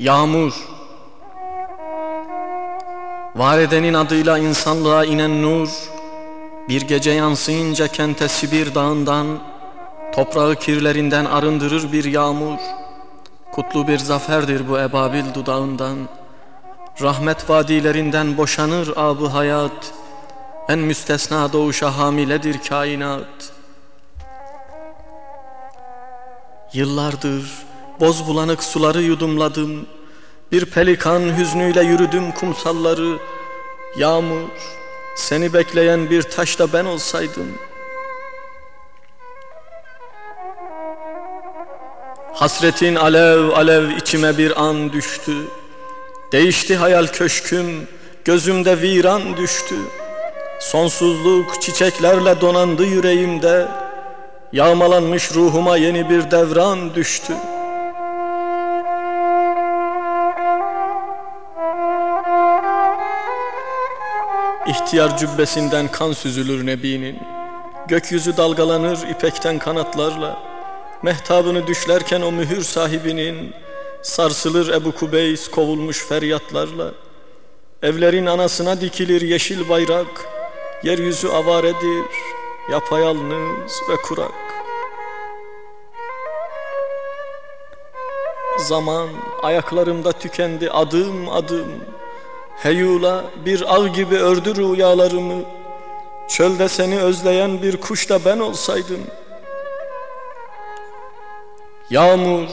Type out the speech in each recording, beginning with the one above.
Yağmur. Var edenin adıyla insanlığa inen nur Bir gece yansıyınca kente Sibir dağından Toprağı kirlerinden arındırır bir yağmur. Kutlu bir zaferdir bu ebabil dudağından. Rahmet vadilerinden boşanır abı hayat. En müstesna doğuşa hamiledir kainat. Yıllardır boz bulanık suları yudumladım. Bir pelikan hüznüyle yürüdüm kumsalları. Yağmur seni bekleyen bir taş da ben olsaydım. Hasretin alev alev içime bir an düştü. Değişti hayal köşküm Gözümde viran düştü. Sonsuzluk çiçeklerle donandı yüreğimde. Yağmalanmış ruhuma yeni bir devran düştü İhtiyar cübbesinden kan süzülür Nebi'nin. Gökyüzü dalgalanır ipekten kanatlarla. Mehtabını düşlerken o mühür sahibinin. Sarsılır Ebu Kubeys kovulmuş feryatlarla. Evlerin anasına dikilir yeşil bayrak. Yeryüzü avaredir Yapayalnız ve kurak. Zaman ayaklarımda tükendi adım adım Heyula bir ağ gibi ördü rüyalarımı. Çölde seni özleyen bir kuş da ben olsaydım. Yağmur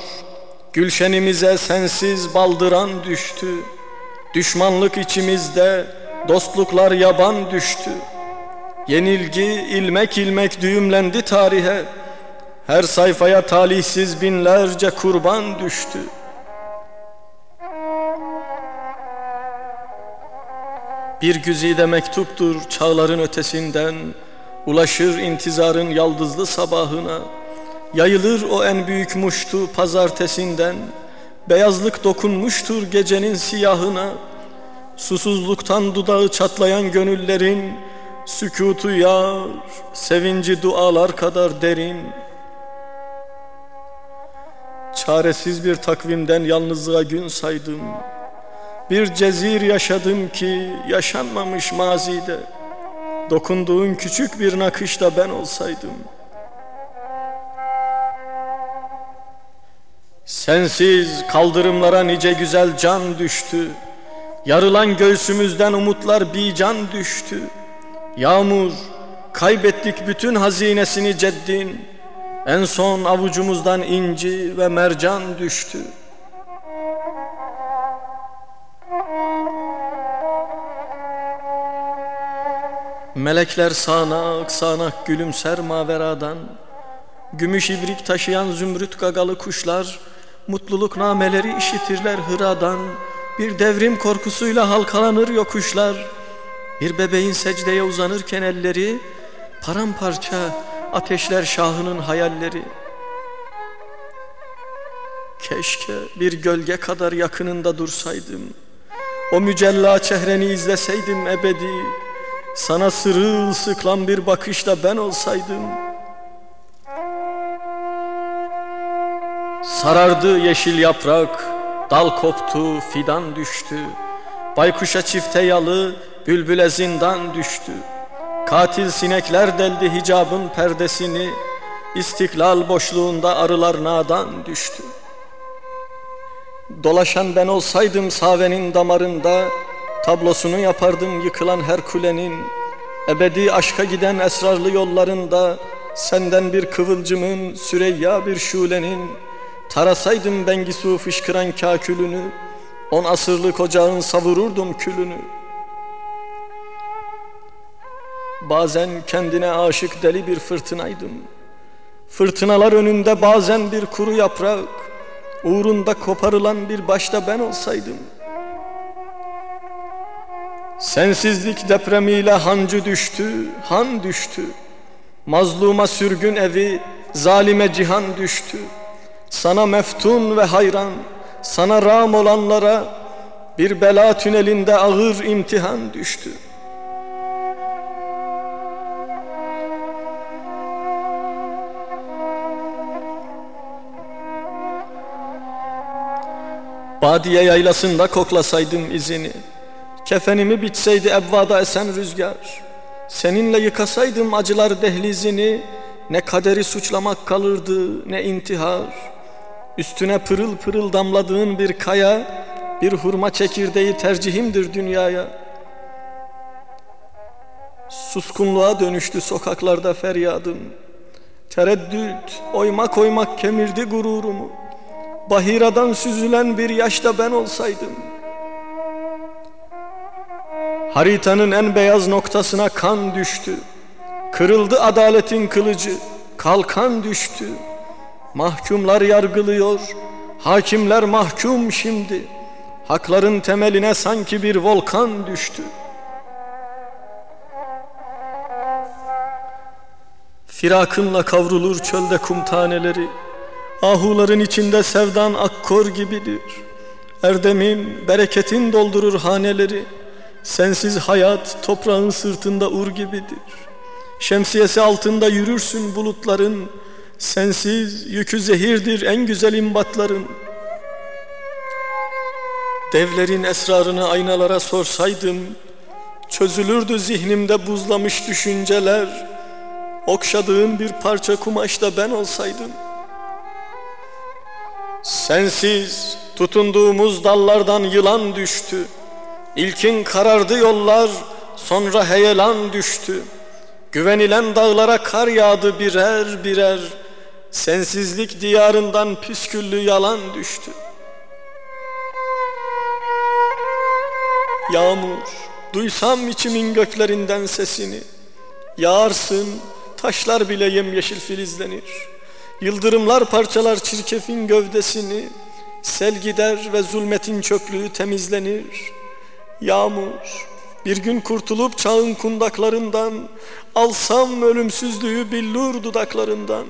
Gülşenimize sensiz baldıran düştü. Düşmanlık içimizde Dostluklar yaban düştü. Yenilgi ilmek ilmek düğümlendi tarihe. Her sayfaya talihsiz binlerce kurban düştü Bir güzide mektuptur çağların ötesinden Ulaşır intizarın yaldızlı sabahına. Yayılır o en büyük muştu pazartesinden Beyazlık dokunmuştur gecenin siyahına. Susuzluktan dudağı çatlayan gönüllerin Sükutu yar, sevinci dualar kadar derin. Çaresiz bir takvimden yalnızlığa gün saydım Bir cezir yaşadım ki yaşanmamış mazide. Dokunduğun küçük bir nakışta ben olsaydım. Sensiz kaldırımlara nice güzel can düştü. Yarılan göğsümüzden umutlar bir can düştü. Yağmur kaybettik bütün hazinesini ceddin. En son avucumuzdan inci ve mercan düştü Melekler sağanak sağanak gülümser maveradan. Gümüş ibrik taşıyan zümrüt gagalı kuşlar Mutluluk nameleri işitirler hıradan. Bir devrim korkusuyla halkalanır yokuşlar. Bir bebeğin secdeye uzanırken elleri Paramparça ateşler şahının hayalleri. Keşke bir gölge kadar yakınında dursaydım. O mücella çehreni izleseydim ebedi Sana sırılsıklam bir bakışla ben olsaydım Sarardı yeşil yaprak, dal koptu, fidan düştü. Baykuşa çifte yalı, bülbüle zindan düştü. Katil sinekler deldi hicabın perdesini, İstiklal boşluğunda arılar nadan düştü. Dolaşan ben olsaydım savenin damarında, Tablosunu yapardım yıkılan her kulenin, Ebedi aşka giden esrarlı yollarında, Senden bir kıvılcımın, Süreyya bir şulenin, Tarasaydım Bengisu fışkıran kakülünü On asırlık ocağın savururdum külünü. Bazen kendine aşık deli bir fırtınaydım. Fırtınalar önünde bazen bir kuru yaprak Uğrunda koparılan bir başta ben olsaydım Sensizlik depremiyle hancı düştü, han düştü Mazluma sürgün evi, zalime cihan düştü sana meftun ve hayran, sana ram olanlara bir bela tünelinde ağır imtihan düştü. Badiye yaylasında koklasaydım izini Kefenimi bitseydi evvada esen rüzgar Seninle yıkasaydım acılar dehlizini Ne kaderi suçlamak kalırdı ne intihar. Üstüne pırıl pırıl damladığın bir kaya Bir hurma çekirdeği tercihimdir dünyaya. Suskunluğa dönüştü sokaklarda feryadım Tereddüt oymak oymak kemirdi gururumu. Bahiradan süzülen bir yaşta ben olsaydım Haritanın en beyaz noktasına kan düştü. Kırıldı adaletin kılıcı Kalkan düştü. Mahkumlar yargılıyor Hakimler mahkum şimdi. Hakların temeline sanki bir volkan düştü. Firakınla kavrulur çölde kum taneleri Ahuların içinde sevdan akkor gibidir. Erdemin, bereketin doldurur haneleri Sensiz hayat toprağın sırtında ur gibidir. Şemsiyesi altında yürürsün bulutların. Sensiz yükü zehirdir en güzel imbatların. Devlerin esrarını aynalara sorsaydım Çözülürdü zihnimde buzlamış düşünceler. Okşadığın bir parça kumaşta ben olsaydım. Sensiz tutunduğumuz dallardan yılan düştü İlkin karardı yollar sonra heyelan düştü. Güvenilen dağlara kar yağdı birer birer. Sensizlik diyarından püsküllü yalan düştü. Yağmur duysam içimin göklerinden sesini. Yağarsın taşlar bile yemyeşil filizlenir. Yıldırımlar parçalar çirkefin gövdesini. Sel gider ve zulmetin çöplüğü temizlenir Yağmur bir gün kurtulup çağın kundaklarından Alsam ölümsüzlüğü billur dudaklarından.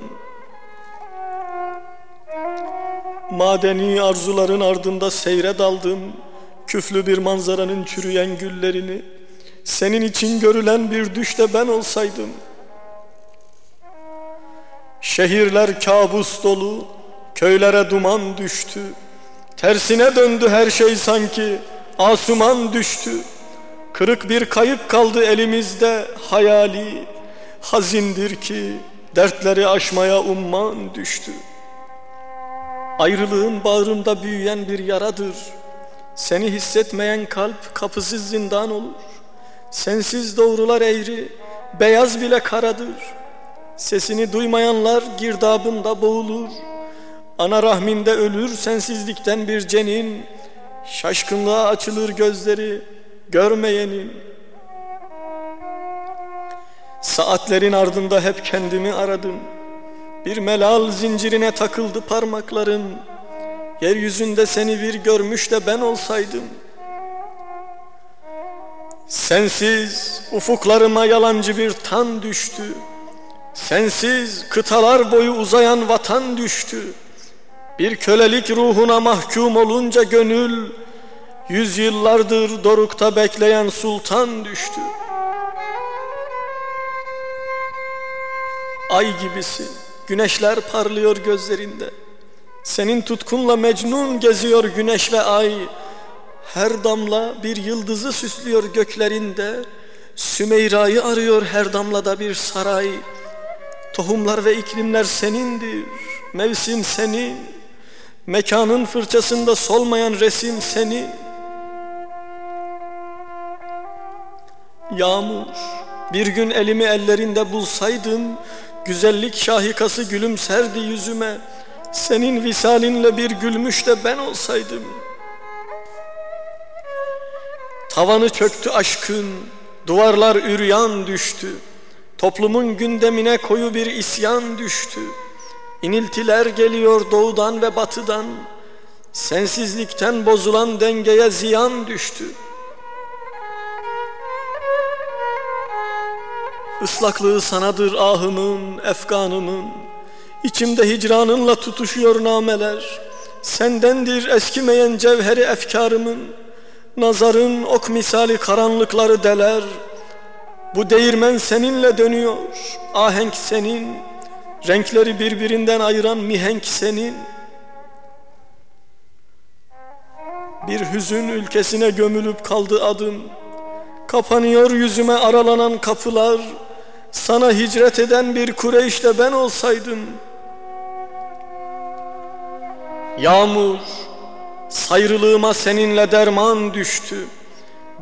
Madeni arzuların ardında seyre daldım Küflü bir manzaranın çürüyen güllerini. Senin için görülen bir düşte ben olsaydım. Şehirler kabus dolu Köylere duman düştü. Tersine döndü her şey sanki Asuman düştü. Kırık bir kayık kaldı elimizde. Hayali Hazindir ki dertleri aşmaya umman düştü. Ayrılığın bağrımda büyüyen bir yaradır. Seni hissetmeyen kalp kapısız zindan olur. Sensiz doğrular eğri, beyaz bile karadır. Sesini duymayanlar girdabında boğulur. Ana rahminde ölür sensizlikten bir cenin Şaşkınlığa açılır gözleri görmeyenin. Saatlerin ardında hep kendimi aradım. Bir melal zincirine takıldı parmakların. Yeryüzünde seni bir görmüş de ben olsaydım. Sensiz ufuklarıma yalancı bir tan düştü. Sensiz kıtalar boyu uzayan vatan düştü Bir kölelik ruhuna mahkum olunca gönül Yüzyıllardır dorukta bekleyen sultan düştü. Ay gibisin güneşler parlıyor gözlerinde. Senin tutkunla mecnun geziyor güneş ve ay. Her damla bir yıldızı süslüyor göklerinde. Sümeyra'yı arıyor her damlada bir saray. Tohumlar ve iklimler senindir Mevsim senin Mekanın fırçasında solmayan resim senin Yağmur bir gün elimi ellerinde bulsaydım Güzellik şahikası gülümserdi yüzüme. Senin visalinle bir gülmüş de ben olsaydım. Tavanı çöktü aşkın Duvarlar üryan düştü. Toplumun gündemine koyu bir isyan düştü İniltiler geliyor doğudan ve batıdan. Sensizlikten bozulan dengeye ziyan düştü. Islaklığı sanadır ahımın, efganımın. İçimde hicranınla tutuşuyor nameler. Sendendir eskimeyen cevheri efkarımın. Nazarın ok misali karanlıkları deler. Bu değirmen seninle dönüyor Ahenk senin Renkleri birbirinden ayıran mihenk senin. Bir hüzün ülkesine gömülüp kaldı adım Kapanıyor yüzüme aralanan kapılar. Sana hicret eden bir Kureyş'te ben olsaydım. Yağmur Sayrılığıma seninle derman düştü.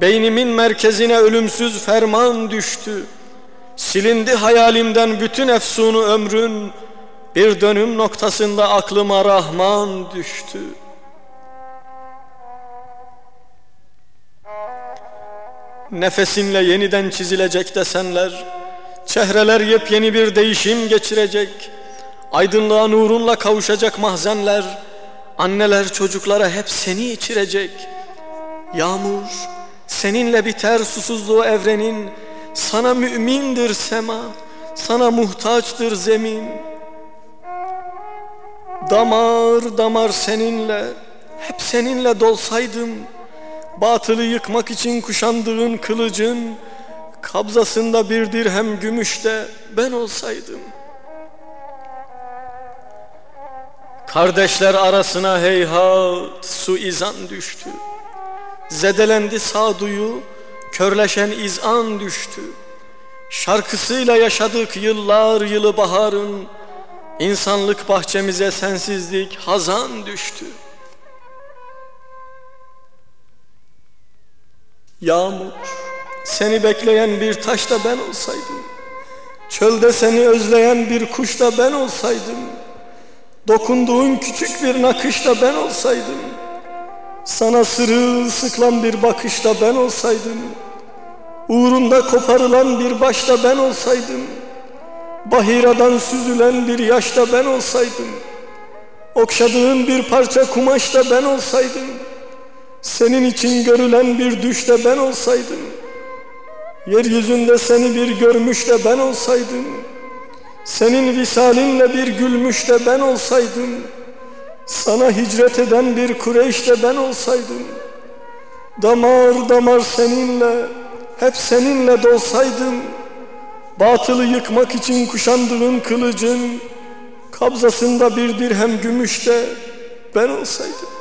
Beynimin merkezine ölümsüz ferman düştü Silindi hayalimden bütün efsunu ömrün. Bir dönüm noktasında aklıma Rahman düştü. Nefesinle yeniden çizilecek desenler Çehreler yepyeni bir değişim geçirecek. Aydınlığa nurunla kavuşacak mahzenler Anneler çocuklara hep seni içirecek. Yağmur seninle biter susuzluğu evrenin Sana mümindir sema Sana muhtaçtır zemin. Damar damar seninle Hep seninle dolsaydım Batılı yıkmak için kuşandığın kılıcın Kabzasında bir dirhem gümüşte ben olsaydım. Kardeşler arasına heyhat suizan düştü. Zedelendi sağduyu körleşen izan düştü. Şarkısıyla yaşadık yıllar yılı baharın. İnsanlık bahçemize sensizlik hazan düştü. Yağmur seni bekleyen bir taş da ben olsaydım. Çölde seni özleyen bir kuş da ben olsaydım. Dokunduğun küçük bir nakış da ben olsaydım. Sana sırılsıklam bir bakış da ben olsaydım Uğrunda koparılan bir baş da ben olsaydım Bahiradan süzülen bir yaş da ben olsaydım Okşadığın bir parça kumaş da ben olsaydım Senin için görülen bir düş de ben olsaydım Yeryüzünde seni bir görmüş de ben olsaydım Senin visalinle bir gülmüş de ben olsaydım Sana hicret eden bir Kureyş de ben olsaydım Damar damar seninle Hep seninle dolsaydım Batılı yıkmak için kuşandığın kılıcın Kabzasında bir dirhem gümüşte ben olsaydım